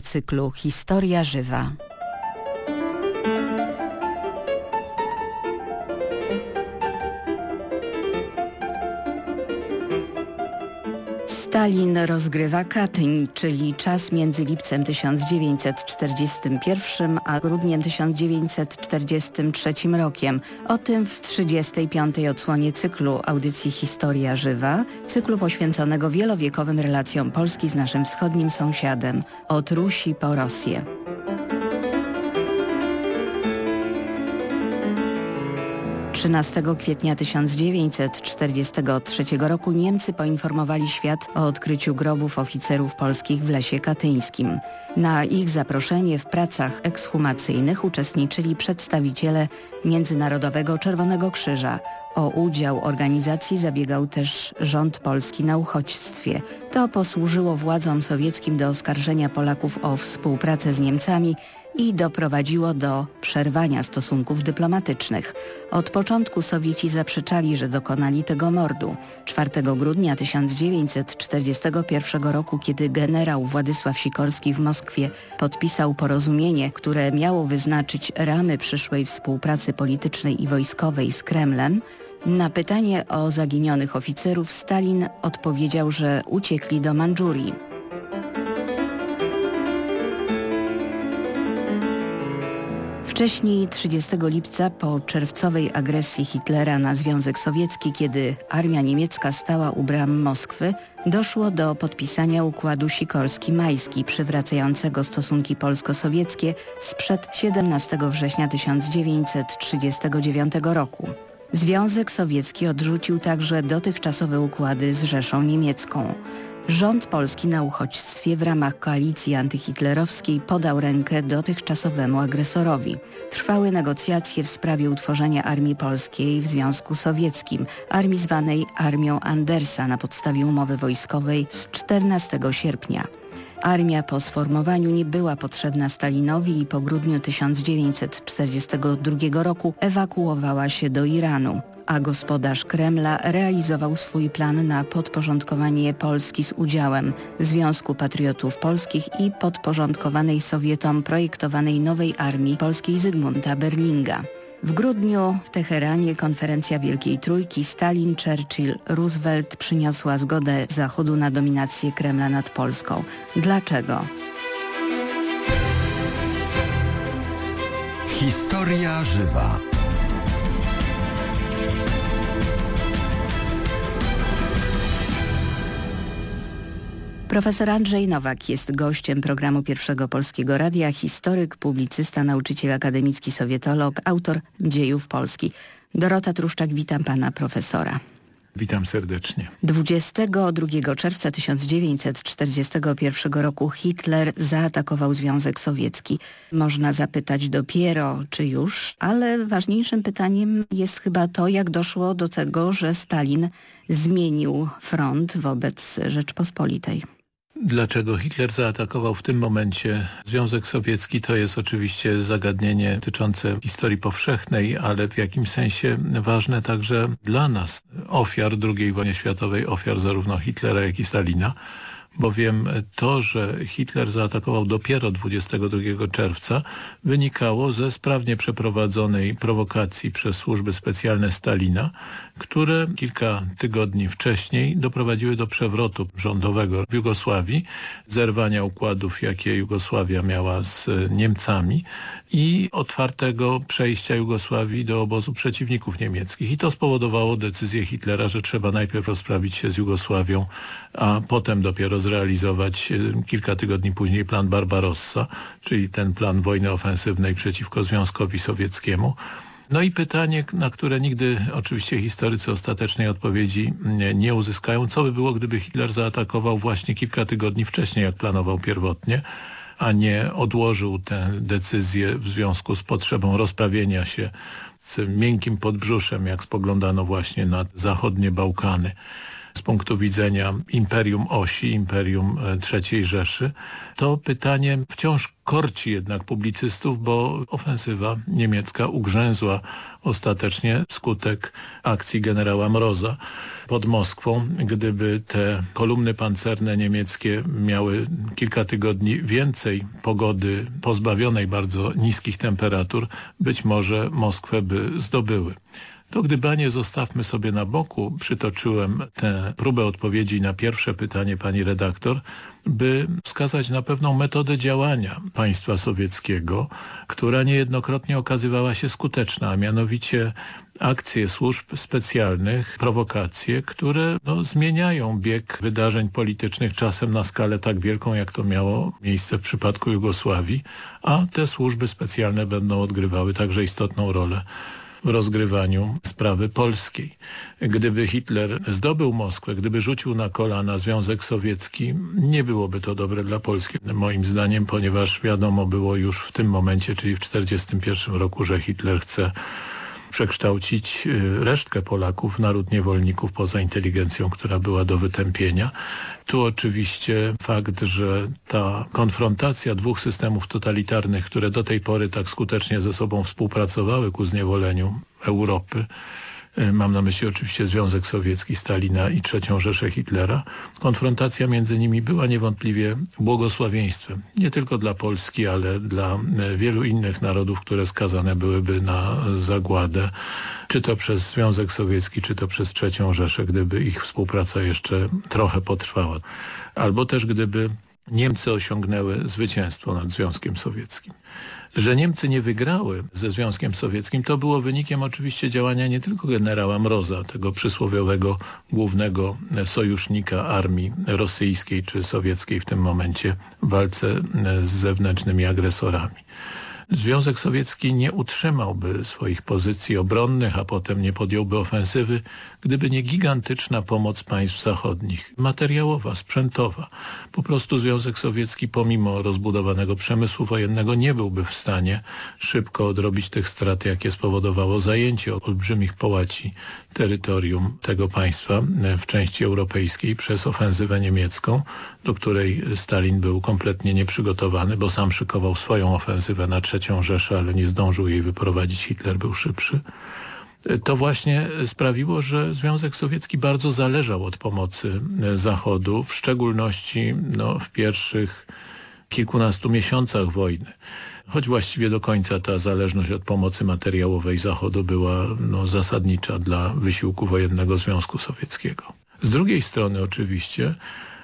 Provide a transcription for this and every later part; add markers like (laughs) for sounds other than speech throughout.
cyklu Historia Żywa. Stalin rozgrywa Katyń, czyli czas między lipcem 1941 a grudniem 1943 rokiem. O tym w 35. odsłonie cyklu audycji Historia Żywa, cyklu poświęconego wielowiekowym relacjom Polski z naszym wschodnim sąsiadem, od Rusi po Rosję. 13 kwietnia 1943 roku Niemcy poinformowali świat o odkryciu grobów oficerów polskich w Lesie Katyńskim. Na ich zaproszenie w pracach ekshumacyjnych uczestniczyli przedstawiciele Międzynarodowego Czerwonego Krzyża. O udział organizacji zabiegał też rząd polski na uchodźstwie. To posłużyło władzom sowieckim do oskarżenia Polaków o współpracę z Niemcami i doprowadziło do przerwania stosunków dyplomatycznych. Od początku Sowieci zaprzeczali, że dokonali tego mordu. 4 grudnia 1941 roku, kiedy generał Władysław Sikorski w Moskwie podpisał porozumienie, które miało wyznaczyć ramy przyszłej współpracy politycznej i wojskowej z Kremlem, na pytanie o zaginionych oficerów Stalin odpowiedział, że uciekli do Mandżurii. Wcześniej 30 lipca po czerwcowej agresji Hitlera na Związek Sowiecki, kiedy armia niemiecka stała u bram Moskwy, doszło do podpisania układu Sikorski-Majski przywracającego stosunki polsko-sowieckie sprzed 17 września 1939 roku. Związek Sowiecki odrzucił także dotychczasowe układy z Rzeszą Niemiecką. Rząd polski na uchodźstwie w ramach koalicji antyhitlerowskiej podał rękę dotychczasowemu agresorowi. Trwały negocjacje w sprawie utworzenia Armii Polskiej w Związku Sowieckim, armii zwanej Armią Andersa na podstawie umowy wojskowej z 14 sierpnia. Armia po sformowaniu nie była potrzebna Stalinowi i po grudniu 1942 roku ewakuowała się do Iranu a gospodarz Kremla realizował swój plan na podporządkowanie Polski z udziałem Związku Patriotów Polskich i podporządkowanej Sowietom projektowanej nowej armii polskiej Zygmunta Berlinga. W grudniu w Teheranie konferencja Wielkiej Trójki Stalin, Churchill, Roosevelt przyniosła zgodę Zachodu na dominację Kremla nad Polską. Dlaczego? Historia żywa. Profesor Andrzej Nowak jest gościem programu Pierwszego Polskiego Radia, historyk, publicysta, nauczyciel akademicki, sowietolog, autor dziejów Polski. Dorota Truszczak, witam pana profesora. Witam serdecznie. 22 czerwca 1941 roku Hitler zaatakował Związek Sowiecki. Można zapytać dopiero, czy już, ale ważniejszym pytaniem jest chyba to, jak doszło do tego, że Stalin zmienił front wobec Rzeczpospolitej. Dlaczego Hitler zaatakował w tym momencie Związek Sowiecki to jest oczywiście zagadnienie dotyczące historii powszechnej, ale w jakimś sensie ważne także dla nas, ofiar II wojny światowej, ofiar zarówno Hitlera jak i Stalina bowiem to, że Hitler zaatakował dopiero 22 czerwca wynikało ze sprawnie przeprowadzonej prowokacji przez służby specjalne Stalina, które kilka tygodni wcześniej doprowadziły do przewrotu rządowego w Jugosławii, zerwania układów, jakie Jugosławia miała z Niemcami i otwartego przejścia Jugosławii do obozu przeciwników niemieckich. I to spowodowało decyzję Hitlera, że trzeba najpierw rozprawić się z Jugosławią, a potem dopiero zrealizować e, kilka tygodni później plan Barbarossa, czyli ten plan wojny ofensywnej przeciwko Związkowi Sowieckiemu. No i pytanie, na które nigdy oczywiście historycy ostatecznej odpowiedzi nie uzyskają, co by było, gdyby Hitler zaatakował właśnie kilka tygodni wcześniej, jak planował pierwotnie, a nie odłożył tę decyzję w związku z potrzebą rozprawienia się z miękkim podbrzuszem, jak spoglądano właśnie na zachodnie Bałkany. Z punktu widzenia Imperium Osi, Imperium e, III Rzeszy, to pytanie wciąż korci jednak publicystów, bo ofensywa niemiecka ugrzęzła ostatecznie skutek akcji generała Mroza pod Moskwą. Gdyby te kolumny pancerne niemieckie miały kilka tygodni więcej pogody pozbawionej bardzo niskich temperatur, być może Moskwę by zdobyły. To gdybanie zostawmy sobie na boku. Przytoczyłem tę próbę odpowiedzi na pierwsze pytanie pani redaktor, by wskazać na pewną metodę działania państwa sowieckiego, która niejednokrotnie okazywała się skuteczna, a mianowicie akcje służb specjalnych, prowokacje, które no, zmieniają bieg wydarzeń politycznych czasem na skalę tak wielką, jak to miało miejsce w przypadku Jugosławii, a te służby specjalne będą odgrywały także istotną rolę rozgrywaniu sprawy polskiej. Gdyby Hitler zdobył Moskwę, gdyby rzucił na kolana Związek Sowiecki, nie byłoby to dobre dla Polski, moim zdaniem, ponieważ wiadomo było już w tym momencie, czyli w 1941 roku, że Hitler chce przekształcić y, resztkę Polaków naród niewolników poza inteligencją, która była do wytępienia. Tu oczywiście fakt, że ta konfrontacja dwóch systemów totalitarnych, które do tej pory tak skutecznie ze sobą współpracowały ku zniewoleniu Europy, mam na myśli oczywiście Związek Sowiecki, Stalina i III Rzeszę Hitlera, konfrontacja między nimi była niewątpliwie błogosławieństwem. Nie tylko dla Polski, ale dla e, wielu innych narodów, które skazane byłyby na zagładę, czy to przez Związek Sowiecki, czy to przez III Rzeszę, gdyby ich współpraca jeszcze trochę potrwała. Albo też gdyby Niemcy osiągnęły zwycięstwo nad Związkiem Sowieckim. Że Niemcy nie wygrały ze Związkiem Sowieckim, to było wynikiem oczywiście działania nie tylko generała Mroza, tego przysłowiowego głównego sojusznika armii rosyjskiej czy sowieckiej w tym momencie w walce z zewnętrznymi agresorami. Związek Sowiecki nie utrzymałby swoich pozycji obronnych, a potem nie podjąłby ofensywy, gdyby nie gigantyczna pomoc państw zachodnich, materiałowa, sprzętowa. Po prostu Związek Sowiecki pomimo rozbudowanego przemysłu wojennego nie byłby w stanie szybko odrobić tych strat, jakie spowodowało zajęcie olbrzymich połaci terytorium tego państwa w części europejskiej przez ofensywę niemiecką, do której Stalin był kompletnie nieprzygotowany, bo sam szykował swoją ofensywę na trzecią Rzeszę, ale nie zdążył jej wyprowadzić, Hitler był szybszy to właśnie sprawiło, że Związek Sowiecki bardzo zależał od pomocy Zachodu, w szczególności no, w pierwszych kilkunastu miesiącach wojny. Choć właściwie do końca ta zależność od pomocy materiałowej Zachodu była no, zasadnicza dla wysiłku wojennego Związku Sowieckiego. Z drugiej strony oczywiście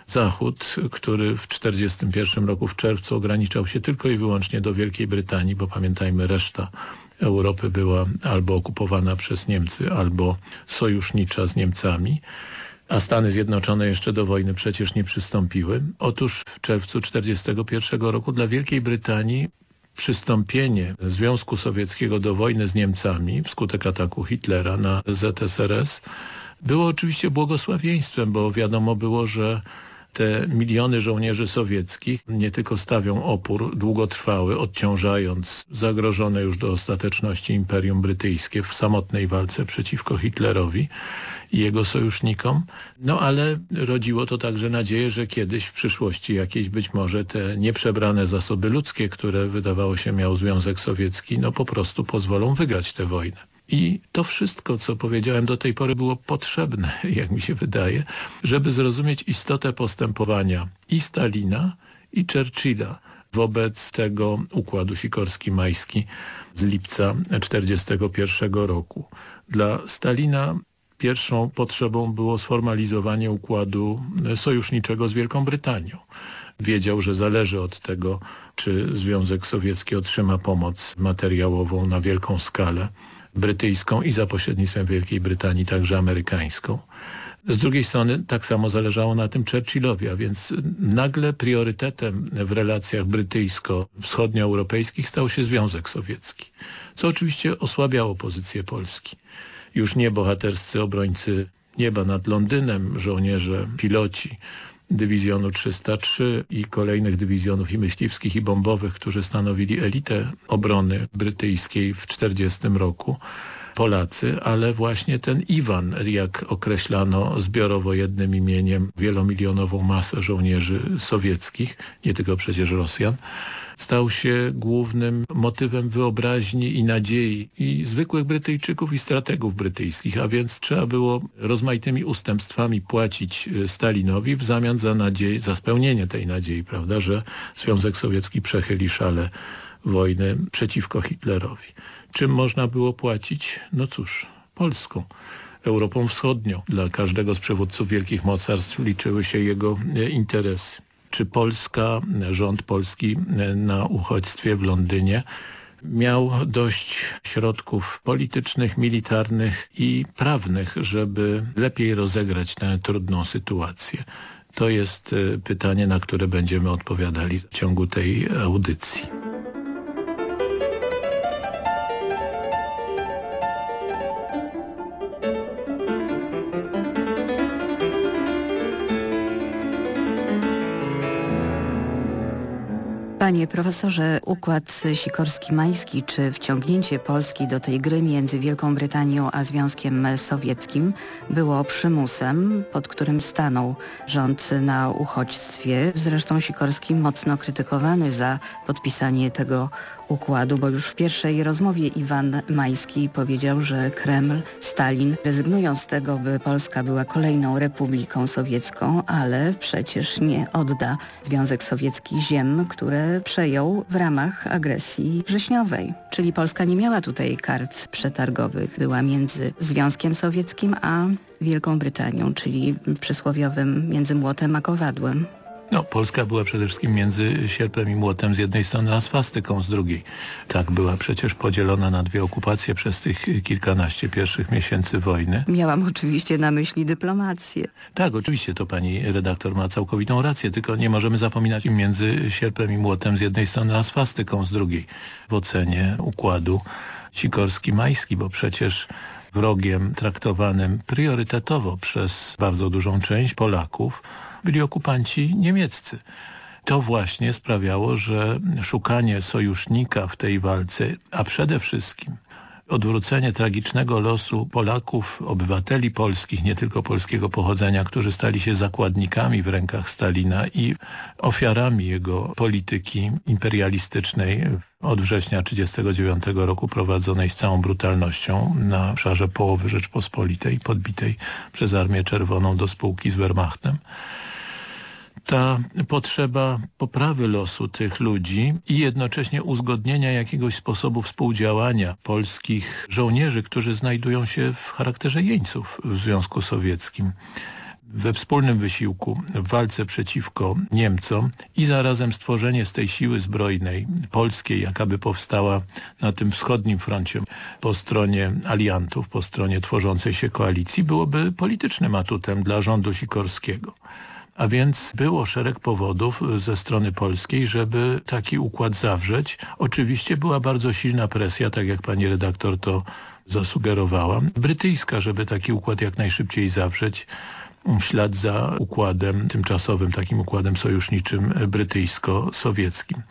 Zachód, który w 1941 roku w czerwcu ograniczał się tylko i wyłącznie do Wielkiej Brytanii, bo pamiętajmy reszta Europy była albo okupowana przez Niemcy, albo sojusznicza z Niemcami, a Stany Zjednoczone jeszcze do wojny przecież nie przystąpiły. Otóż w czerwcu 1941 roku dla Wielkiej Brytanii przystąpienie Związku Sowieckiego do wojny z Niemcami wskutek ataku Hitlera na ZSRS było oczywiście błogosławieństwem, bo wiadomo było, że te miliony żołnierzy sowieckich nie tylko stawią opór długotrwały, odciążając zagrożone już do ostateczności Imperium Brytyjskie w samotnej walce przeciwko Hitlerowi i jego sojusznikom, no ale rodziło to także nadzieję, że kiedyś w przyszłości jakieś być może te nieprzebrane zasoby ludzkie, które wydawało się miał Związek Sowiecki, no po prostu pozwolą wygrać tę wojnę. I to wszystko, co powiedziałem do tej pory było potrzebne, (laughs) jak mi się wydaje, żeby zrozumieć istotę postępowania i Stalina, i Churchilla wobec tego układu sikorski-majski z lipca 1941 roku. Dla Stalina pierwszą potrzebą było sformalizowanie układu sojuszniczego z Wielką Brytanią. Wiedział, że zależy od tego, czy Związek Sowiecki otrzyma pomoc materiałową na wielką skalę brytyjską i za pośrednictwem Wielkiej Brytanii także amerykańską. Z drugiej strony tak samo zależało na tym Churchillowi, a więc nagle priorytetem w relacjach brytyjsko-wschodnioeuropejskich stał się Związek Sowiecki, co oczywiście osłabiało pozycję Polski. Już nie bohaterscy obrońcy nieba nad Londynem, żołnierze, piloci, dywizjonu 303 i kolejnych dywizjonów i myśliwskich i bombowych, którzy stanowili elitę obrony brytyjskiej w 1940 roku, Polacy, ale właśnie ten Iwan, jak określano zbiorowo jednym imieniem wielomilionową masę żołnierzy sowieckich, nie tylko przecież Rosjan, stał się głównym motywem wyobraźni i nadziei i zwykłych Brytyjczyków i strategów brytyjskich, a więc trzeba było rozmaitymi ustępstwami płacić e, Stalinowi w zamian za nadzieję, za spełnienie tej nadziei, prawda, że Związek Sowiecki przechyli szale wojny przeciwko Hitlerowi. Czym można było płacić? No cóż, Polską. Europą Wschodnią. Dla każdego z przywódców wielkich mocarstw liczyły się jego e, interesy czy Polska, rząd polski na uchodźstwie w Londynie miał dość środków politycznych, militarnych i prawnych, żeby lepiej rozegrać tę trudną sytuację. To jest e, pytanie, na które będziemy odpowiadali w ciągu tej audycji. Panie profesorze, układ Sikorski-Majski czy wciągnięcie Polski do tej gry między Wielką Brytanią a Związkiem Sowieckim było przymusem, pod którym stanął rząd na uchodźstwie. Zresztą Sikorski mocno krytykowany za podpisanie tego układu, bo już w pierwszej rozmowie Iwan Majski powiedział, że Kreml, Stalin rezygnują z tego, by Polska była kolejną republiką sowiecką, ale przecież nie odda Związek Sowiecki ziem, które przejął w ramach agresji wrześniowej. Czyli Polska nie miała tutaj kart przetargowych, była między Związkiem Sowieckim a Wielką Brytanią, czyli przysłowiowym między młotem a kowadłem. No, Polska była przede wszystkim między sierpem i młotem z jednej strony, a swastyką z drugiej. Tak była przecież podzielona na dwie okupacje przez tych kilkanaście pierwszych miesięcy wojny. Miałam oczywiście na myśli dyplomację. Tak, oczywiście to pani redaktor ma całkowitą rację, tylko nie możemy zapominać między sierpem i młotem z jednej strony, a swastyką z drugiej w ocenie układu Sikorski-Majski, bo przecież wrogiem traktowanym priorytetowo przez bardzo dużą część Polaków byli okupanci niemieccy. To właśnie sprawiało, że szukanie sojusznika w tej walce, a przede wszystkim odwrócenie tragicznego losu Polaków, obywateli polskich, nie tylko polskiego pochodzenia, którzy stali się zakładnikami w rękach Stalina i ofiarami jego polityki imperialistycznej od września 1939 roku prowadzonej z całą brutalnością na obszarze połowy Rzeczpospolitej, podbitej przez Armię Czerwoną do spółki z Wehrmachtem ta potrzeba poprawy losu tych ludzi i jednocześnie uzgodnienia jakiegoś sposobu współdziałania polskich żołnierzy, którzy znajdują się w charakterze jeńców w Związku Sowieckim we wspólnym wysiłku w walce przeciwko Niemcom i zarazem stworzenie z tej siły zbrojnej polskiej, jaka by powstała na tym wschodnim froncie po stronie aliantów, po stronie tworzącej się koalicji, byłoby politycznym atutem dla rządu Sikorskiego. A więc było szereg powodów ze strony polskiej, żeby taki układ zawrzeć. Oczywiście była bardzo silna presja, tak jak pani redaktor to zasugerowała, brytyjska, żeby taki układ jak najszybciej zawrzeć w ślad za układem tymczasowym, takim układem sojuszniczym brytyjsko-sowieckim.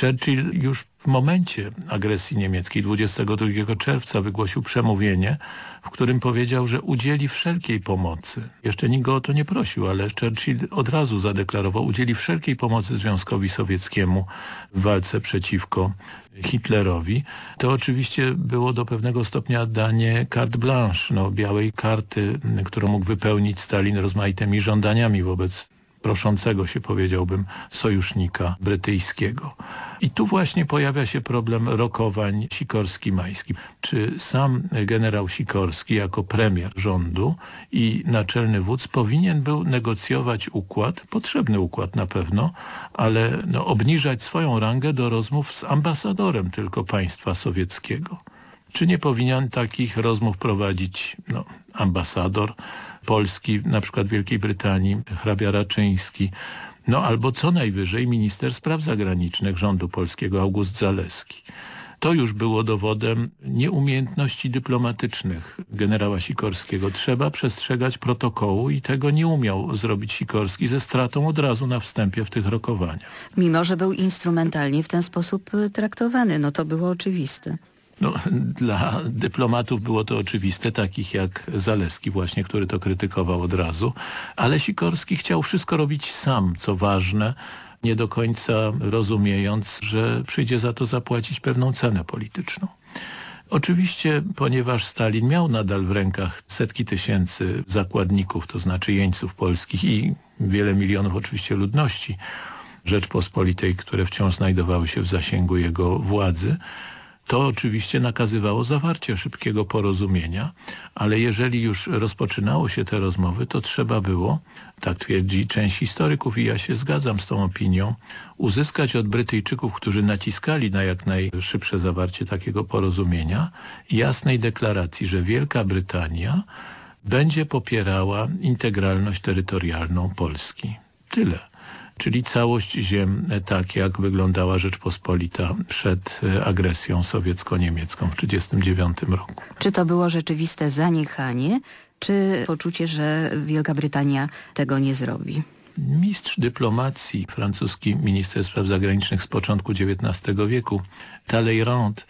Churchill już w momencie agresji niemieckiej 22 czerwca wygłosił przemówienie, w którym powiedział, że udzieli wszelkiej pomocy. Jeszcze nikt go o to nie prosił, ale Churchill od razu zadeklarował, udzieli wszelkiej pomocy Związkowi Sowieckiemu w walce przeciwko Hitlerowi. To oczywiście było do pewnego stopnia danie carte blanche, no, białej karty, którą mógł wypełnić Stalin rozmaitymi żądaniami wobec proszącego się, powiedziałbym, sojusznika brytyjskiego. I tu właśnie pojawia się problem rokowań Sikorski-Majski. Czy sam generał Sikorski jako premier rządu i naczelny wódz powinien był negocjować układ, potrzebny układ na pewno, ale no, obniżać swoją rangę do rozmów z ambasadorem tylko państwa sowieckiego? Czy nie powinien takich rozmów prowadzić no, ambasador Polski, na przykład Wielkiej Brytanii, hrabia Raczyński, no albo co najwyżej minister spraw zagranicznych rządu polskiego August Zaleski. To już było dowodem nieumiejętności dyplomatycznych generała Sikorskiego. Trzeba przestrzegać protokołu i tego nie umiał zrobić Sikorski ze stratą od razu na wstępie w tych rokowaniach. Mimo, że był instrumentalnie w ten sposób traktowany, no to było oczywiste. No, dla dyplomatów było to oczywiste, takich jak Zaleski właśnie, który to krytykował od razu, ale Sikorski chciał wszystko robić sam, co ważne, nie do końca rozumiejąc, że przyjdzie za to zapłacić pewną cenę polityczną. Oczywiście, ponieważ Stalin miał nadal w rękach setki tysięcy zakładników, to znaczy jeńców polskich i wiele milionów oczywiście ludności Rzeczpospolitej, które wciąż znajdowały się w zasięgu jego władzy, to oczywiście nakazywało zawarcie szybkiego porozumienia, ale jeżeli już rozpoczynało się te rozmowy, to trzeba było, tak twierdzi część historyków i ja się zgadzam z tą opinią, uzyskać od Brytyjczyków, którzy naciskali na jak najszybsze zawarcie takiego porozumienia, jasnej deklaracji, że Wielka Brytania będzie popierała integralność terytorialną Polski. Tyle czyli całość ziem, tak jak wyglądała Rzeczpospolita przed e, agresją sowiecko-niemiecką w 1939 roku. Czy to było rzeczywiste zaniechanie, czy poczucie, że Wielka Brytania tego nie zrobi? Mistrz dyplomacji, francuski minister spraw zagranicznych z początku XIX wieku, Talleyrand,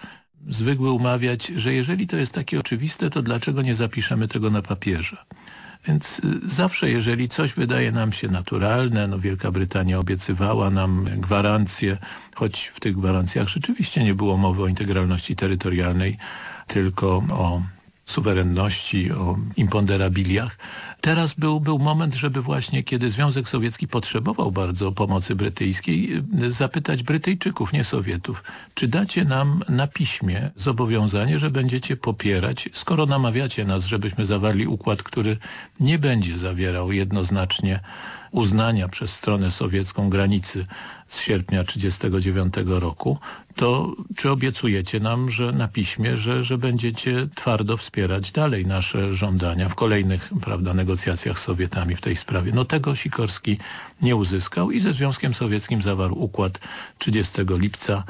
zwykły umawiać, że jeżeli to jest takie oczywiste, to dlaczego nie zapiszemy tego na papierze? Więc y, zawsze, jeżeli coś wydaje nam się naturalne, no Wielka Brytania obiecywała nam gwarancje, choć w tych gwarancjach rzeczywiście nie było mowy o integralności terytorialnej, tylko o suwerenności, o imponderabiliach, Teraz był, był moment, żeby właśnie, kiedy Związek Sowiecki potrzebował bardzo pomocy brytyjskiej, zapytać Brytyjczyków, nie Sowietów, czy dacie nam na piśmie zobowiązanie, że będziecie popierać, skoro namawiacie nas, żebyśmy zawarli układ, który nie będzie zawierał jednoznacznie uznania przez stronę sowiecką granicy z sierpnia 1939 roku, to czy obiecujecie nam, że na piśmie, że, że będziecie twardo wspierać dalej nasze żądania w kolejnych prawda, negocjacjach z Sowietami w tej sprawie? No tego Sikorski nie uzyskał i ze Związkiem Sowieckim zawarł układ 30 lipca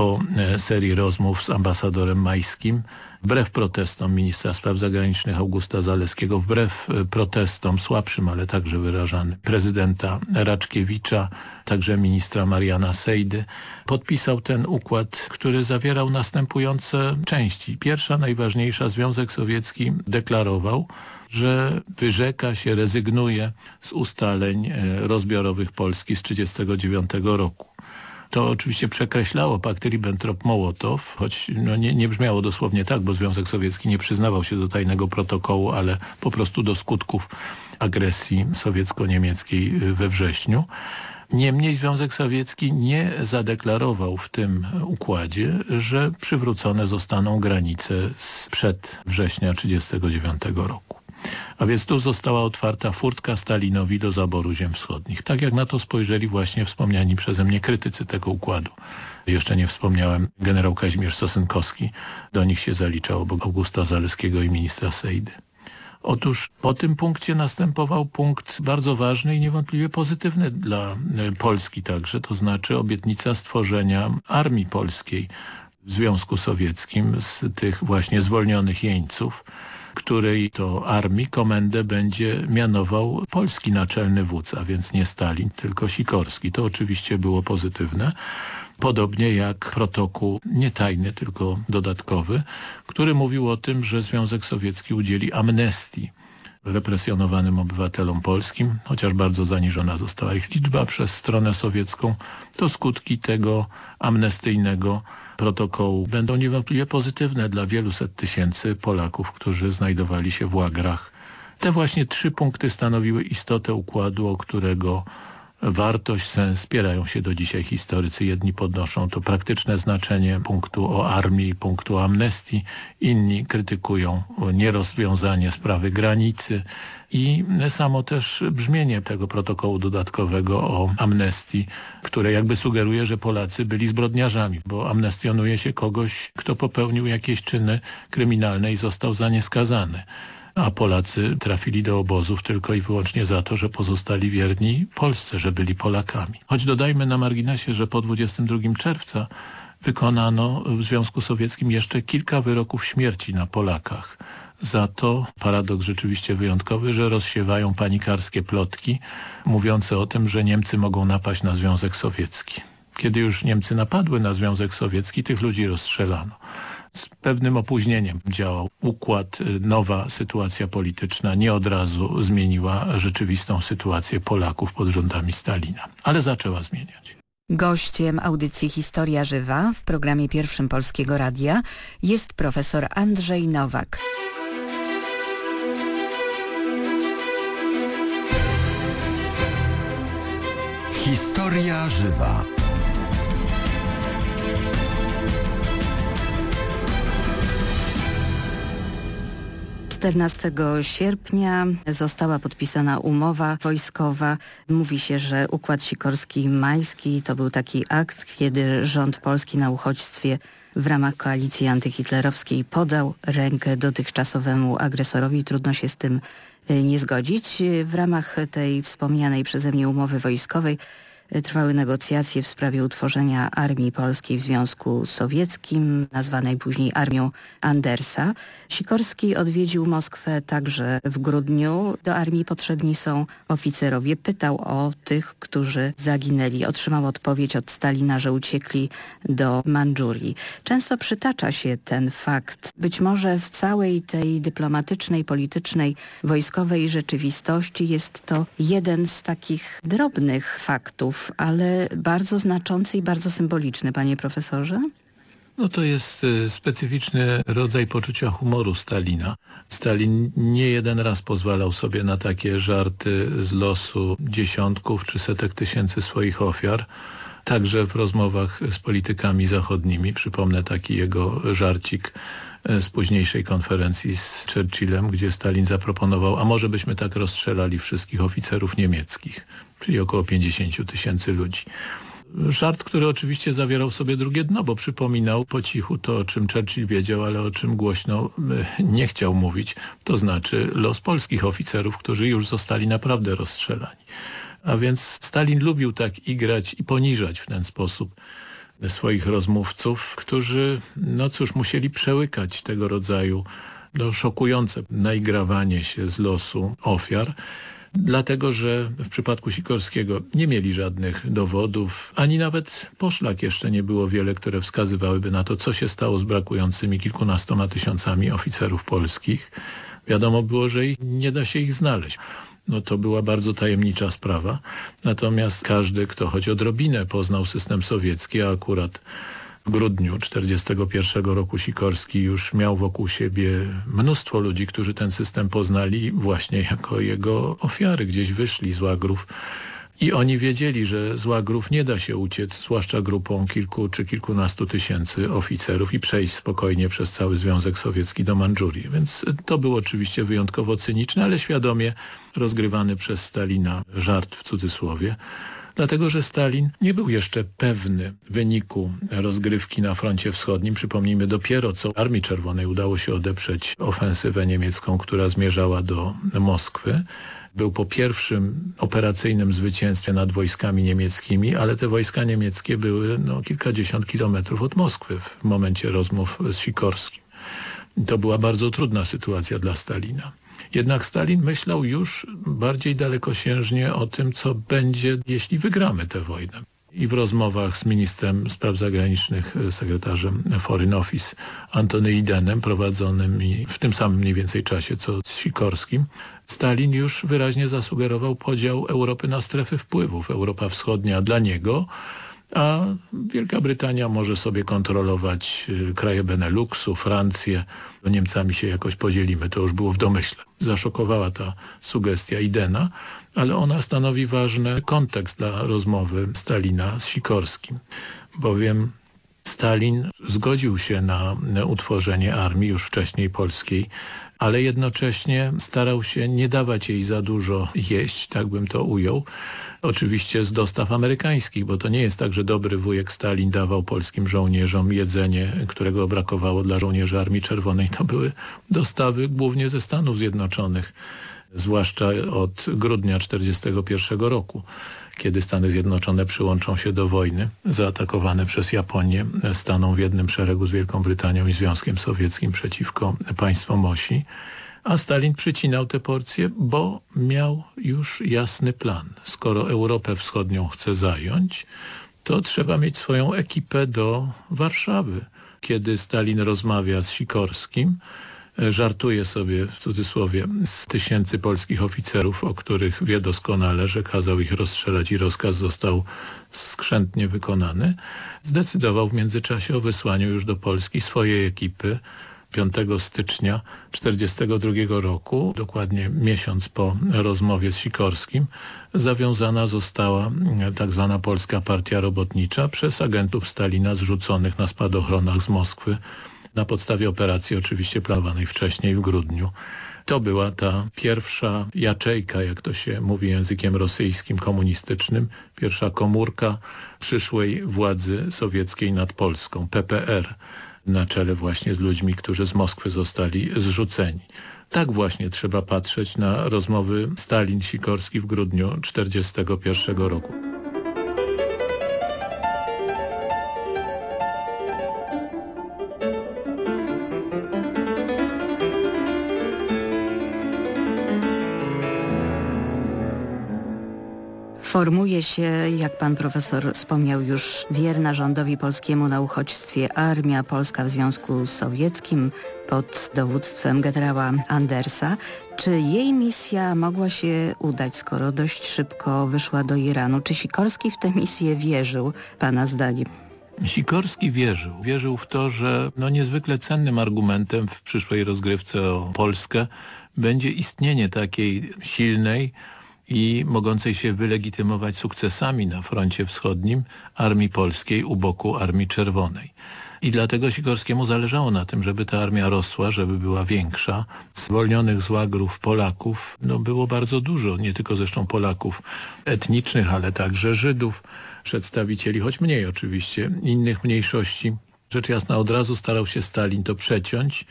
po e, serii rozmów z ambasadorem Majskim wbrew protestom ministra spraw zagranicznych Augusta Zaleskiego, wbrew e, protestom słabszym, ale także wyrażanym prezydenta Raczkiewicza, także ministra Mariana Sejdy, podpisał ten układ, który zawierał następujące części. Pierwsza, najważniejsza, Związek Sowiecki deklarował, że wyrzeka się, rezygnuje z ustaleń e, rozbiorowych Polski z 1939 roku. To oczywiście przekreślało pakt Ribbentrop-Mołotow, choć no nie, nie brzmiało dosłownie tak, bo Związek Sowiecki nie przyznawał się do tajnego protokołu, ale po prostu do skutków agresji sowiecko-niemieckiej we wrześniu. Niemniej Związek Sowiecki nie zadeklarował w tym układzie, że przywrócone zostaną granice sprzed września 1939 roku. A więc tu została otwarta furtka Stalinowi do zaboru ziem wschodnich. Tak jak na to spojrzeli właśnie wspomniani przeze mnie krytycy tego układu. Jeszcze nie wspomniałem generał Kazimierz Sosynkowski. Do nich się zaliczał obok Augusta Zaleskiego i ministra Sejdy. Otóż po tym punkcie następował punkt bardzo ważny i niewątpliwie pozytywny dla e, Polski także, to znaczy obietnica stworzenia armii polskiej w Związku Sowieckim z tych właśnie zwolnionych jeńców, której to armii komendę będzie mianował polski naczelny wódz, a więc nie Stalin, tylko Sikorski. To oczywiście było pozytywne. Podobnie jak protokół nie tajny, tylko dodatkowy, który mówił o tym, że Związek Sowiecki udzieli amnestii represjonowanym obywatelom polskim, chociaż bardzo zaniżona została ich liczba przez stronę sowiecką, to skutki tego amnestyjnego protokołu będą niewątpliwie pozytywne dla wielu set tysięcy Polaków, którzy znajdowali się w łagrach. Te właśnie trzy punkty stanowiły istotę układu, o którego wartość, sens spierają się do dzisiaj historycy. Jedni podnoszą to praktyczne znaczenie punktu o armii, punktu o amnestii, inni krytykują nierozwiązanie sprawy granicy i samo też brzmienie tego protokołu dodatkowego o amnestii, które jakby sugeruje, że Polacy byli zbrodniarzami, bo amnestionuje się kogoś, kto popełnił jakieś czyny kryminalne i został za nie skazany a Polacy trafili do obozów tylko i wyłącznie za to, że pozostali wierni Polsce, że byli Polakami. Choć dodajmy na marginesie, że po 22 czerwca wykonano w Związku Sowieckim jeszcze kilka wyroków śmierci na Polakach. Za to paradoks rzeczywiście wyjątkowy, że rozsiewają panikarskie plotki mówiące o tym, że Niemcy mogą napaść na Związek Sowiecki. Kiedy już Niemcy napadły na Związek Sowiecki, tych ludzi rozstrzelano. z pewnym opóźnieniem działał. Układ, y, nowa sytuacja polityczna nie od razu zmieniła rzeczywistą sytuację Polaków pod rządami Stalina, ale zaczęła zmieniać. Gościem audycji Historia Żywa w programie pierwszym Polskiego Radia jest profesor Andrzej Nowak. Historia Żywa. 14 sierpnia została podpisana umowa wojskowa. Mówi się, że Układ Sikorski-Majski to był taki akt, kiedy rząd polski na uchodźstwie w ramach koalicji antyhitlerowskiej podał rękę dotychczasowemu agresorowi. Trudno się z tym nie zgodzić. W ramach tej wspomnianej przeze mnie umowy wojskowej trwały negocjacje w sprawie utworzenia Armii Polskiej w Związku Sowieckim, nazwanej później Armią Andersa. Sikorski odwiedził Moskwę także w grudniu. Do armii potrzebni są oficerowie. Pytał o tych, którzy zaginęli. Otrzymał odpowiedź od Stalina, że uciekli do Mandżurii. Często przytacza się ten fakt. Być może w całej tej dyplomatycznej, politycznej, wojskowej rzeczywistości jest to jeden z takich drobnych faktów, ale bardzo znaczący i bardzo symboliczny, panie profesorze? No to jest y, specyficzny rodzaj poczucia humoru Stalina. Stalin nie jeden raz pozwalał sobie na takie żarty z losu dziesiątków czy setek tysięcy swoich ofiar. Także w rozmowach z politykami zachodnimi. Przypomnę taki jego żarcik y, z późniejszej konferencji z Churchillem, gdzie Stalin zaproponował, a może byśmy tak rozstrzelali wszystkich oficerów niemieckich czyli około 50 tysięcy ludzi. Żart, który oczywiście zawierał sobie drugie dno, bo przypominał po cichu to, o czym Churchill wiedział, ale o czym głośno e, nie chciał mówić, to znaczy los polskich oficerów, którzy już zostali naprawdę rozstrzelani. A więc Stalin lubił tak igrać i poniżać w ten sposób swoich rozmówców, którzy, no cóż, musieli przełykać tego rodzaju no, szokujące naigrawanie się z losu ofiar, dlatego że w przypadku Sikorskiego nie mieli żadnych dowodów, ani nawet poszlak jeszcze nie było wiele, które wskazywałyby na to, co się stało z brakującymi kilkunastoma tysiącami oficerów polskich. Wiadomo było, że nie da się ich znaleźć. No to była bardzo tajemnicza sprawa. Natomiast każdy, kto choć odrobinę poznał system sowiecki, a akurat grudniu 1941 roku Sikorski już miał wokół siebie mnóstwo ludzi, którzy ten system poznali właśnie jako jego ofiary. Gdzieś wyszli z łagrów i oni wiedzieli, że z łagrów nie da się uciec, zwłaszcza grupą kilku czy kilkunastu tysięcy oficerów i przejść spokojnie przez cały Związek Sowiecki do Mandżurii. Więc to był oczywiście wyjątkowo cyniczny, ale świadomie rozgrywany przez Stalina żart w cudzysłowie dlatego że Stalin nie był jeszcze pewny wyniku rozgrywki na froncie wschodnim. Przypomnijmy, dopiero co Armii Czerwonej udało się odeprzeć ofensywę niemiecką, która zmierzała do Moskwy był po pierwszym operacyjnym zwycięstwie nad wojskami niemieckimi, ale te wojska niemieckie były no, kilkadziesiąt kilometrów od Moskwy w momencie rozmów z Sikorskim. To była bardzo trudna sytuacja dla Stalina. Jednak Stalin myślał już bardziej dalekosiężnie o tym, co będzie, jeśli wygramy tę wojnę. I w rozmowach z ministrem spraw zagranicznych, e, sekretarzem Foreign Office Antony Idenem, prowadzonym w tym samym mniej więcej czasie co z Sikorskim, Stalin już wyraźnie zasugerował podział Europy na strefy wpływów. Europa Wschodnia dla niego, a Wielka Brytania może sobie kontrolować y, kraje Beneluxu, Francję. Niemcami się jakoś podzielimy, to już było w domyśle. Zaszokowała ta sugestia Idena, ale ona stanowi ważny kontekst dla rozmowy Stalina z Sikorskim, bowiem Stalin zgodził się na utworzenie armii już wcześniej polskiej, ale jednocześnie starał się nie dawać jej za dużo jeść, tak bym to ujął, oczywiście z dostaw amerykańskich, bo to nie jest tak, że dobry wujek Stalin dawał polskim żołnierzom jedzenie, którego brakowało dla żołnierzy Armii Czerwonej. To były dostawy głównie ze Stanów Zjednoczonych, zwłaszcza od grudnia 1941 roku kiedy Stany Zjednoczone przyłączą się do wojny zaatakowane przez Japonię, staną w jednym szeregu z Wielką Brytanią i Związkiem Sowieckim przeciwko państwom osi a Stalin przycinał te porcje, bo miał już jasny plan. Skoro Europę Wschodnią chce zająć, to trzeba mieć swoją ekipę do Warszawy. kiedy Stalin rozmawia z Sikorskim, e, żartuje sobie w cudzysłowie z tysięcy polskich oficerów, o których wie doskonale, że kazał ich rozstrzelać i rozkaz został skrzętnie wykonany, zdecydował w międzyczasie o wysłaniu już do Polski swojej ekipy 5 stycznia 1942 roku, dokładnie miesiąc po rozmowie z Sikorskim, zawiązana została tak zwana Polska Partia Robotnicza przez agentów Stalina zrzuconych na spadochronach z Moskwy na podstawie operacji oczywiście planowanej wcześniej w grudniu. To była ta pierwsza jaczejka, jak to się mówi językiem rosyjskim komunistycznym, pierwsza komórka przyszłej władzy sowieckiej nad Polską, PPR na czele właśnie z ludźmi, którzy z Moskwy zostali zrzuceni. Tak właśnie trzeba patrzeć na rozmowy Stalin-Sikorski w grudniu 1941 roku. Formuje się, jak pan profesor wspomniał już, wierna rządowi polskiemu na uchodźstwie Armia Polska w Związku Sowieckim pod dowództwem generała Andersa. Czy jej misja mogła się udać, skoro dość szybko wyszła do Iranu? Czy Sikorski w tę misję wierzył, pana zdaniem? Sikorski wierzył. Wierzył w to, że no niezwykle cennym argumentem w przyszłej rozgrywce o Polskę będzie istnienie takiej silnej, i mogącej się wylegitymować sukcesami na froncie wschodnim Armii Polskiej u boku Armii Czerwonej. I dlatego Sikorskiemu zależało na tym, żeby ta armia rosła, żeby była większa. Zwolnionych z łagrów Polaków no było bardzo dużo, nie tylko zresztą Polaków etnicznych, ale także Żydów, przedstawicieli, choć mniej oczywiście, innych mniejszości. Rzecz jasna od razu starał się Stalin to przeciąć,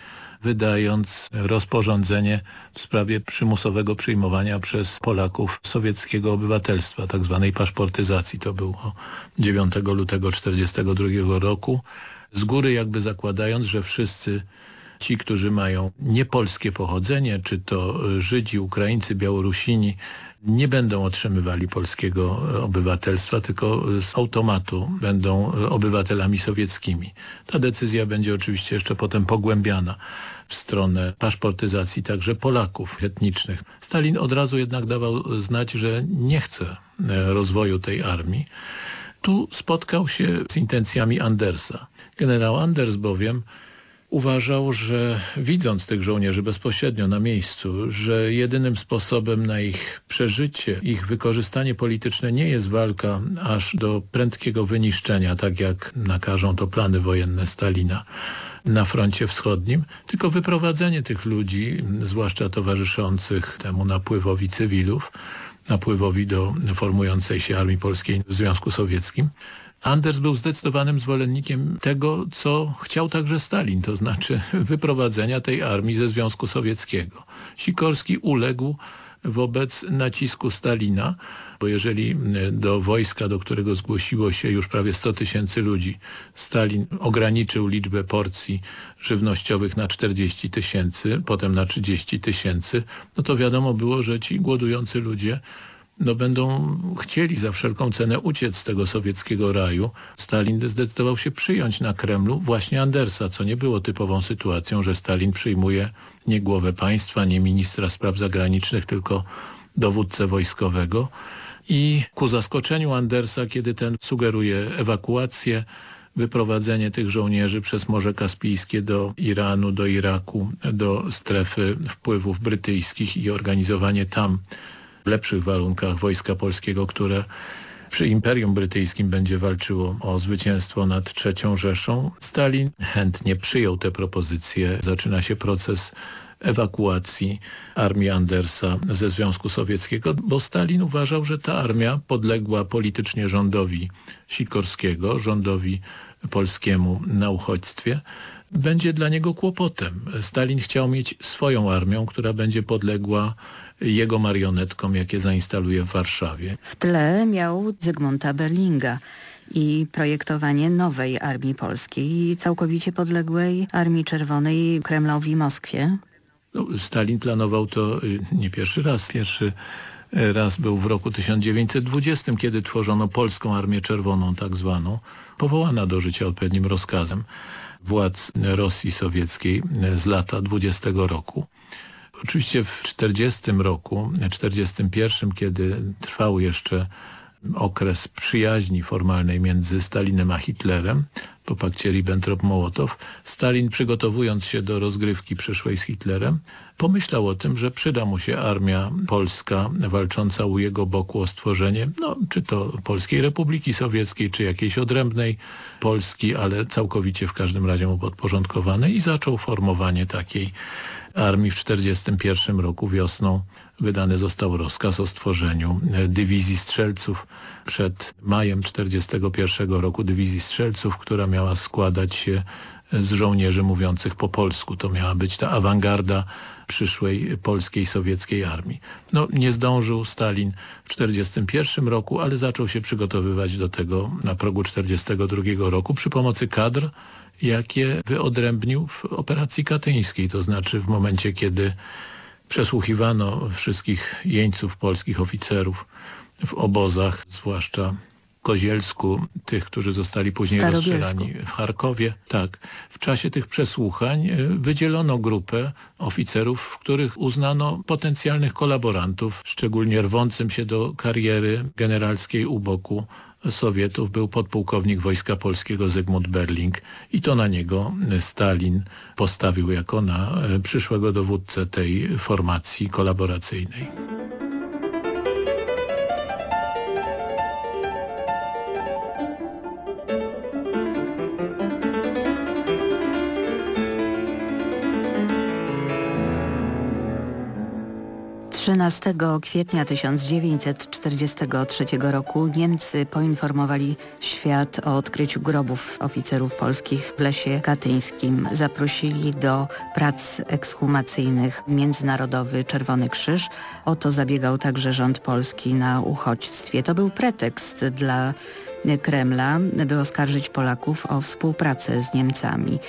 wydając rozporządzenie w sprawie przymusowego przyjmowania przez Polaków sowieckiego obywatelstwa, tak zwanej paszportyzacji. To było 9 lutego 1942 roku. Z góry jakby zakładając, że wszyscy ci, którzy mają niepolskie pochodzenie, czy to Żydzi, Ukraińcy, Białorusini, nie będą otrzymywali polskiego obywatelstwa, tylko z automatu będą obywatelami sowieckimi. Ta decyzja będzie oczywiście jeszcze potem pogłębiana w stronę paszportyzacji także Polaków etnicznych. Stalin od razu jednak dawał znać, że nie chce e, rozwoju tej armii. Tu spotkał się z intencjami Andersa. Generał Anders bowiem uważał, że widząc tych żołnierzy bezpośrednio na miejscu, że jedynym sposobem na ich przeżycie, ich wykorzystanie polityczne nie jest walka aż do prędkiego wyniszczenia, tak jak nakażą to plany wojenne Stalina na froncie wschodnim, tylko wyprowadzenie tych ludzi, zwłaszcza towarzyszących temu napływowi cywilów, napływowi do formującej się Armii Polskiej w Związku Sowieckim, Anders był zdecydowanym zwolennikiem tego, co chciał także Stalin, to znaczy (laughs) wyprowadzenia tej armii ze Związku Sowieckiego. Sikorski uległ wobec nacisku Stalina, bo jeżeli do wojska, do którego zgłosiło się już prawie 100 tysięcy ludzi, Stalin ograniczył liczbę porcji żywnościowych na 40 tysięcy, potem na 30 tysięcy, no to wiadomo było, że ci głodujący ludzie no będą chcieli za wszelką cenę uciec z tego sowieckiego raju. Stalin zdecydował się przyjąć na Kremlu właśnie Andersa, co nie było typową sytuacją, że Stalin przyjmuje nie głowę państwa, nie ministra spraw zagranicznych, tylko dowódcę wojskowego. I ku zaskoczeniu Andersa, kiedy ten sugeruje ewakuację, wyprowadzenie tych żołnierzy przez Morze Kaspijskie do Iranu, do Iraku, do strefy wpływów brytyjskich i organizowanie tam lepszych warunkach wojska polskiego, które przy Imperium Brytyjskim będzie walczyło o zwycięstwo nad trzecią Rzeszą. Stalin chętnie przyjął te propozycje. Zaczyna się proces ewakuacji armii Andersa ze Związku Sowieckiego, bo Stalin uważał, że ta armia podległa politycznie rządowi Sikorskiego, rządowi polskiemu na uchodźstwie, będzie dla niego kłopotem. Stalin chciał mieć swoją armią, która będzie podległa jego marionetkom, jakie zainstaluje w Warszawie. W tle miał Zygmunta Berlinga i projektowanie nowej armii polskiej, całkowicie podległej Armii Czerwonej Kremlowi Moskwie. No, Stalin planował to y, nie pierwszy raz. Pierwszy Raz był w roku 1920, kiedy tworzono Polską Armię Czerwoną tak zwaną, powołana do życia odpowiednim rozkazem władz Rosji Sowieckiej z lata 20 roku. Oczywiście w 40 roku, 41, kiedy trwał jeszcze okres przyjaźni formalnej między Stalinem a Hitlerem po pakcie Ribbentrop-Mołotow, Stalin przygotowując się do rozgrywki przyszłej z Hitlerem, pomyślał o tym, że przyda mu się armia polska walcząca u jego boku o stworzenie, no, czy to Polskiej Republiki Sowieckiej, czy jakiejś odrębnej Polski, ale całkowicie w każdym razie mu podporządkowanej i zaczął formowanie takiej armii w 1941 roku wiosną wydany został rozkaz o stworzeniu e, dywizji strzelców przed majem 1941 roku, dywizji strzelców, która miała składać się z żołnierzy mówiących po polsku. To miała być ta awangarda przyszłej polskiej sowieckiej armii. No, nie zdążył Stalin w 1941 roku, ale zaczął się przygotowywać do tego na progu 1942 roku przy pomocy kadr, jakie wyodrębnił w operacji katyńskiej, to znaczy w momencie, kiedy przesłuchiwano wszystkich jeńców polskich oficerów w obozach, zwłaszcza Kozielsku, tych, którzy zostali później rozstrzelani w Charkowie. Tak. W czasie tych przesłuchań e, wydzielono grupę oficerów, w których uznano potencjalnych kolaborantów, szczególnie rwącym się do kariery generalskiej u boku Sowietów był podpułkownik Wojska Polskiego Zygmunt Berling i to na niego Stalin postawił jako na e, przyszłego dowódcę tej formacji kolaboracyjnej. 13 kwietnia 1943 roku Niemcy poinformowali świat o odkryciu grobów oficerów polskich w Lesie Katyńskim. Zaprosili do prac ekshumacyjnych Międzynarodowy Czerwony Krzyż. O to zabiegał także rząd polski na uchodźstwie. To był pretekst dla Kremla, by oskarżyć Polaków o współpracę z Niemcami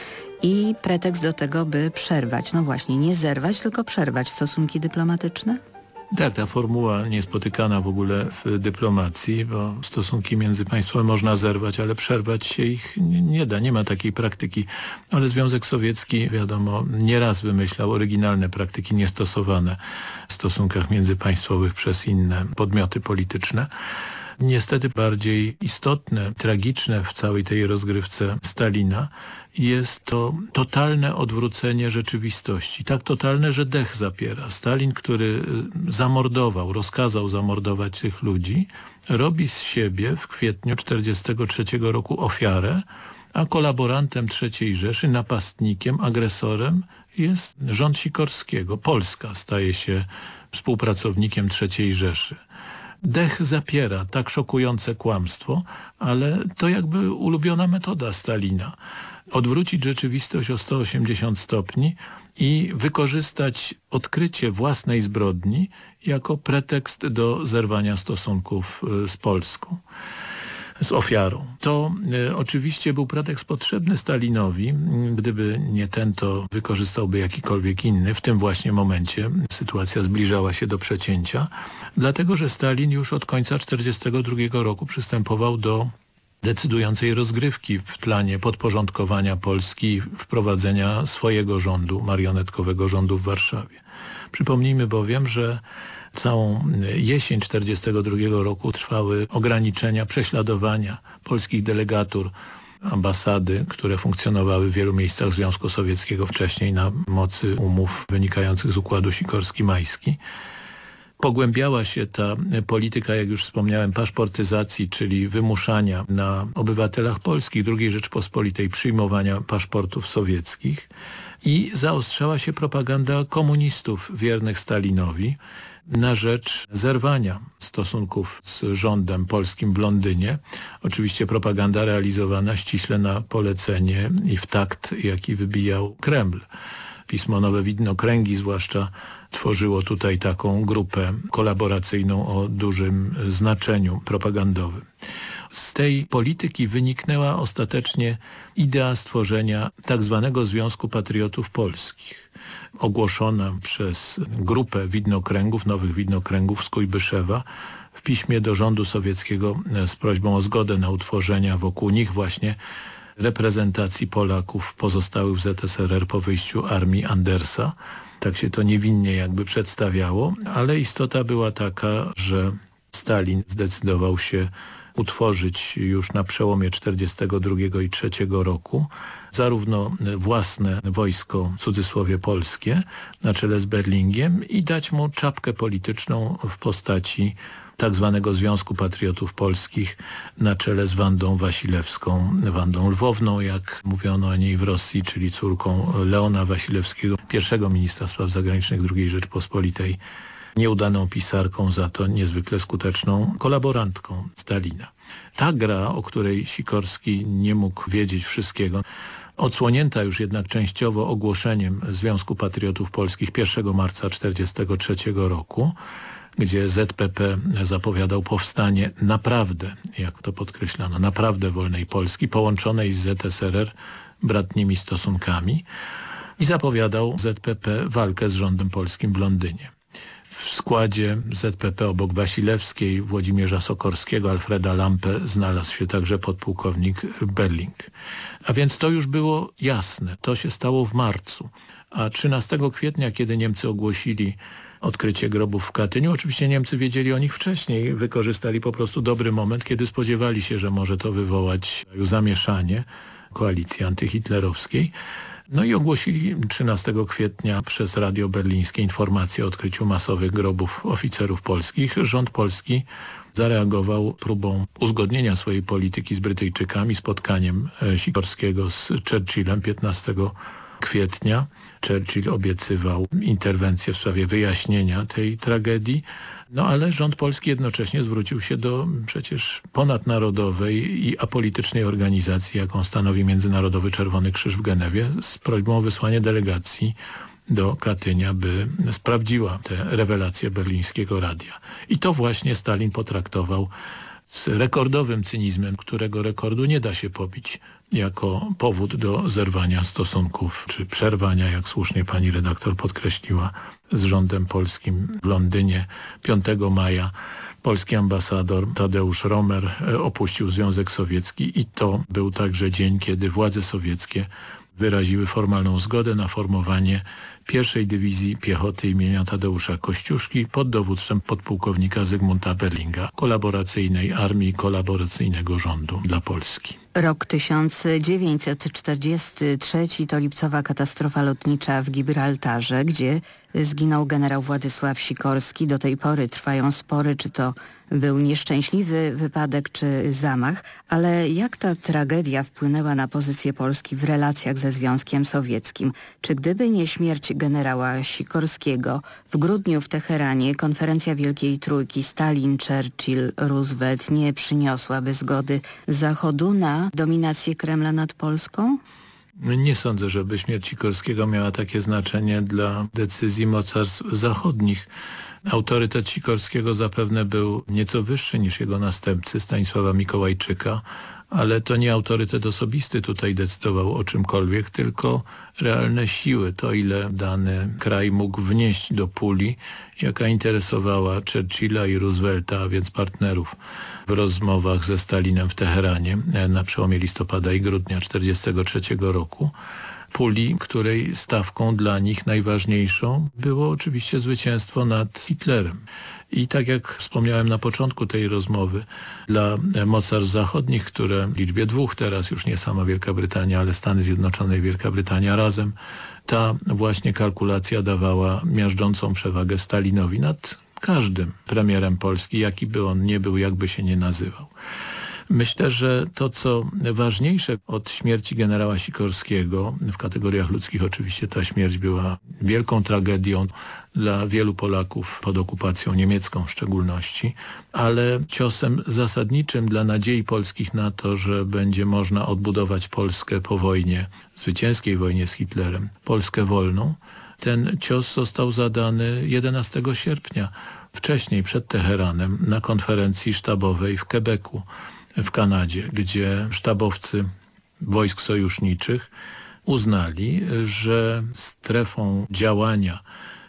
i pretekst do tego, by przerwać, no właśnie, nie zerwać, tylko przerwać stosunki dyplomatyczne? Tak, ta formuła niespotykana w ogóle w dyplomacji, bo stosunki między państwami można zerwać, ale przerwać się ich nie da, nie ma takiej praktyki. Ale Związek Sowiecki, wiadomo, nieraz wymyślał oryginalne praktyki niestosowane w stosunkach międzypaństwowych przez inne podmioty polityczne. Niestety bardziej istotne, tragiczne w całej tej rozgrywce Stalina jest to totalne odwrócenie rzeczywistości. Tak totalne, że dech zapiera. Stalin, który y, zamordował, rozkazał zamordować tych ludzi, robi z siebie w kwietniu 1943 roku ofiarę, a kolaborantem III Rzeszy, napastnikiem, agresorem jest rząd Sikorskiego. Polska staje się współpracownikiem III Rzeszy. Dech zapiera tak szokujące kłamstwo, ale to jakby ulubiona metoda Stalina odwrócić rzeczywistość o 180 stopni i wykorzystać odkrycie własnej zbrodni jako pretekst do zerwania stosunków e, z Polską z ofiarą. To y, oczywiście był pretekst potrzebny Stalinowi. Gdyby nie ten, to wykorzystałby jakikolwiek inny. W tym właśnie momencie sytuacja zbliżała się do przecięcia, dlatego że Stalin już od końca 1942 roku przystępował do decydującej rozgrywki w planie podporządkowania Polski i wprowadzenia swojego rządu, marionetkowego rządu w Warszawie. Przypomnijmy bowiem, że całą jesień 1942 roku trwały ograniczenia, prześladowania polskich delegatur ambasady, które funkcjonowały w wielu miejscach Związku Sowieckiego wcześniej na mocy umów wynikających z Układu Sikorski-Majski pogłębiała się ta polityka, jak już wspomniałem, paszportyzacji, czyli wymuszania na obywatelach polskich II Rzeczpospolitej przyjmowania paszportów sowieckich i zaostrzała się propaganda komunistów wiernych Stalinowi na rzecz zerwania stosunków z rządem polskim w Londynie. Oczywiście propaganda realizowana ściśle na polecenie i w takt, jaki wybijał Kreml. Pismo Nowe Widnokręgi zwłaszcza tworzyło tutaj taką grupę kolaboracyjną o dużym znaczeniu propagandowym. Z tej polityki wyniknęła ostatecznie idea stworzenia tak zwanego Związku Patriotów Polskich ogłoszona przez grupę widnokręgów, nowych widnokręgów z Kujbyszewa w piśmie do rządu sowieckiego z prośbą o zgodę na utworzenie wokół nich właśnie reprezentacji Polaków pozostałych w ZSRR po wyjściu armii Andersa. Tak się to niewinnie jakby przedstawiało, ale istota była taka, że Stalin zdecydował się utworzyć już na przełomie 42 i 3 roku zarówno własne wojsko, cudzysłowie polskie, na czele z Berlingiem i dać mu czapkę polityczną w postaci tak zwanego Związku Patriotów Polskich na czele z Wandą Wasilewską, Wandą Lwowną, jak mówiono o niej w Rosji, czyli córką Leona Wasilewskiego, pierwszego ministra spraw zagranicznych II Rzeczpospolitej, nieudaną pisarką, za to niezwykle skuteczną kolaborantką Stalina. Ta gra, o której Sikorski nie mógł wiedzieć wszystkiego, odsłonięta już jednak częściowo ogłoszeniem Związku Patriotów Polskich 1 marca 1943 roku, gdzie ZPP zapowiadał powstanie naprawdę, jak to podkreślano, naprawdę wolnej Polski, połączonej z ZSRR bratnimi stosunkami i zapowiadał ZPP walkę z rządem polskim w Londynie. W składzie ZPP obok Wasilewskiej, Włodzimierza Sokorskiego, Alfreda Lampę znalazł się także podpułkownik Berling. A więc to już było jasne. To się stało w marcu. A 13 kwietnia, kiedy Niemcy ogłosili odkrycie grobów w Katyniu. Oczywiście Niemcy wiedzieli o nich wcześniej, wykorzystali po prostu dobry moment, kiedy spodziewali się, że może to wywołać zamieszanie koalicji antyhitlerowskiej. No i ogłosili 13 kwietnia przez Radio Berlińskie informację o odkryciu masowych grobów oficerów polskich. Rząd polski zareagował próbą uzgodnienia swojej polityki z Brytyjczykami, spotkaniem e, Sikorskiego z Churchillem 15 kwietnia. Churchill obiecywał interwencję w sprawie wyjaśnienia tej tragedii. No ale rząd polski jednocześnie zwrócił się do przecież ponadnarodowej i apolitycznej organizacji, jaką stanowi Międzynarodowy Czerwony Krzyż w Genewie z prośbą o wysłanie delegacji do Katynia, by sprawdziła te rewelacje berlińskiego radia. I to właśnie Stalin potraktował z rekordowym cynizmem, którego rekordu nie da się pobić jako powód do zerwania stosunków, czy przerwania, jak słusznie pani redaktor podkreśliła, z rządem polskim w Londynie 5 maja. Polski ambasador Tadeusz Romer e, opuścił Związek Sowiecki i to był także dzień, kiedy władze sowieckie wyraziły formalną zgodę na formowanie pierwszej Dywizji Piechoty imienia Tadeusza Kościuszki pod dowództwem podpułkownika Zygmunta Berlinga, kolaboracyjnej armii kolaboracyjnego rządu dla Polski. Rok 1943 to lipcowa katastrofa lotnicza w Gibraltarze, gdzie zginął generał Władysław Sikorski. Do tej pory trwają spory, czy to był nieszczęśliwy wypadek, czy zamach. Ale jak ta tragedia wpłynęła na pozycję Polski w relacjach ze Związkiem Sowieckim? Czy gdyby nie śmierć generała Sikorskiego w grudniu w Teheranie konferencja Wielkiej Trójki Stalin, Churchill, Roosevelt nie przyniosłaby zgody Zachodu na dominację Kremla nad Polską? Nie sądzę, żeby śmierć Sikorskiego miała takie znaczenie dla decyzji mocarstw zachodnich. Autorytet Sikorskiego zapewne był nieco wyższy niż jego następcy Stanisława Mikołajczyka, ale to nie autorytet osobisty tutaj decydował o czymkolwiek, tylko realne siły, to ile dany kraj mógł wnieść do puli, jaka interesowała Churchilla i Roosevelta, a więc partnerów w rozmowach ze Stalinem w Teheranie na przełomie listopada i grudnia 1943 roku puli, której stawką dla nich najważniejszą było oczywiście zwycięstwo nad Hitlerem. I tak jak wspomniałem na początku tej rozmowy, dla mocarstw zachodnich, które w liczbie dwóch teraz już nie sama Wielka Brytania, ale Stany Zjednoczone i Wielka Brytania razem, ta właśnie kalkulacja dawała miażdżącą przewagę Stalinowi nad każdym premierem Polski, jaki by on nie był, jakby się nie nazywał. Myślę, że to, co ważniejsze od śmierci generała Sikorskiego, w kategoriach ludzkich oczywiście ta śmierć była wielką tragedią dla wielu Polaków pod okupacją niemiecką w szczególności, ale ciosem zasadniczym dla nadziei polskich na to, że będzie można odbudować Polskę po wojnie, zwycięskiej wojnie z Hitlerem, Polskę wolną. Ten cios został zadany 11 sierpnia, wcześniej przed Teheranem, na konferencji sztabowej w Quebecu w Kanadzie, gdzie sztabowcy wojsk sojuszniczych uznali, że strefą działania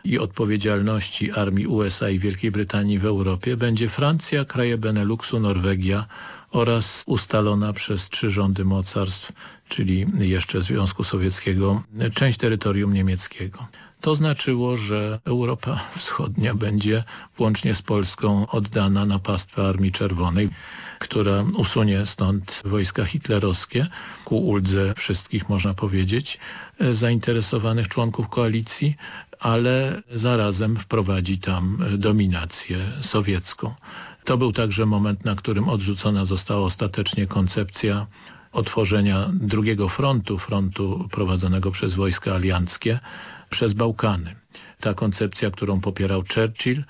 i odpowiedzialności armii USA i Wielkiej Brytanii w Europie będzie Francja, kraje Beneluxu, Norwegia oraz ustalona przez trzy rządy mocarstw, czyli jeszcze Związku Sowieckiego, część terytorium niemieckiego. To znaczyło, że Europa Wschodnia będzie łącznie z Polską oddana na pastwę Armii Czerwonej, która usunie stąd wojska hitlerowskie ku uldze wszystkich, można powiedzieć, zainteresowanych członków koalicji, ale zarazem wprowadzi tam dominację sowiecką. To był także moment, na którym odrzucona została ostatecznie koncepcja otworzenia drugiego frontu, frontu prowadzonego przez wojska alianckie, przez Bałkany. Ta koncepcja, którą popierał Churchill,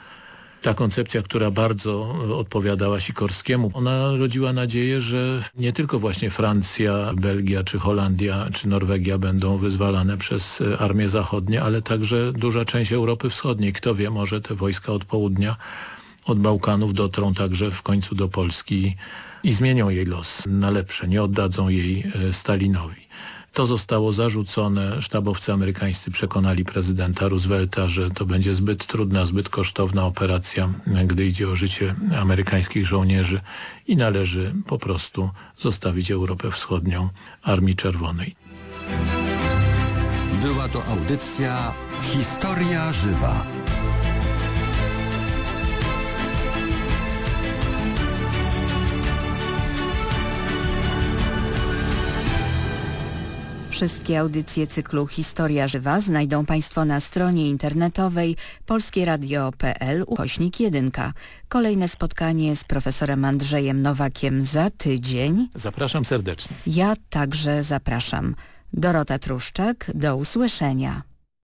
ta koncepcja, która bardzo odpowiadała Sikorskiemu, ona rodziła nadzieję, że nie tylko właśnie Francja, Belgia, czy Holandia, czy Norwegia będą wyzwalane przez armię zachodnie, ale także duża część Europy Wschodniej. Kto wie, może te wojska od południa, od Bałkanów dotrą także w końcu do Polski i zmienią jej los na lepsze, nie oddadzą jej e, Stalinowi. To zostało zarzucone. Sztabowcy amerykańscy przekonali prezydenta Roosevelta, że to będzie zbyt trudna, zbyt kosztowna operacja, gdy idzie o życie amerykańskich żołnierzy i należy po prostu zostawić Europę Wschodnią Armii Czerwonej. Była to audycja Historia Żywa. Wszystkie audycje cyklu Historia Żywa znajdą Państwo na stronie internetowej polskieradio.pl ukośnik 1. Kolejne spotkanie z profesorem Andrzejem Nowakiem za tydzień. Zapraszam serdecznie. Ja także zapraszam. Dorota Truszczak, do usłyszenia.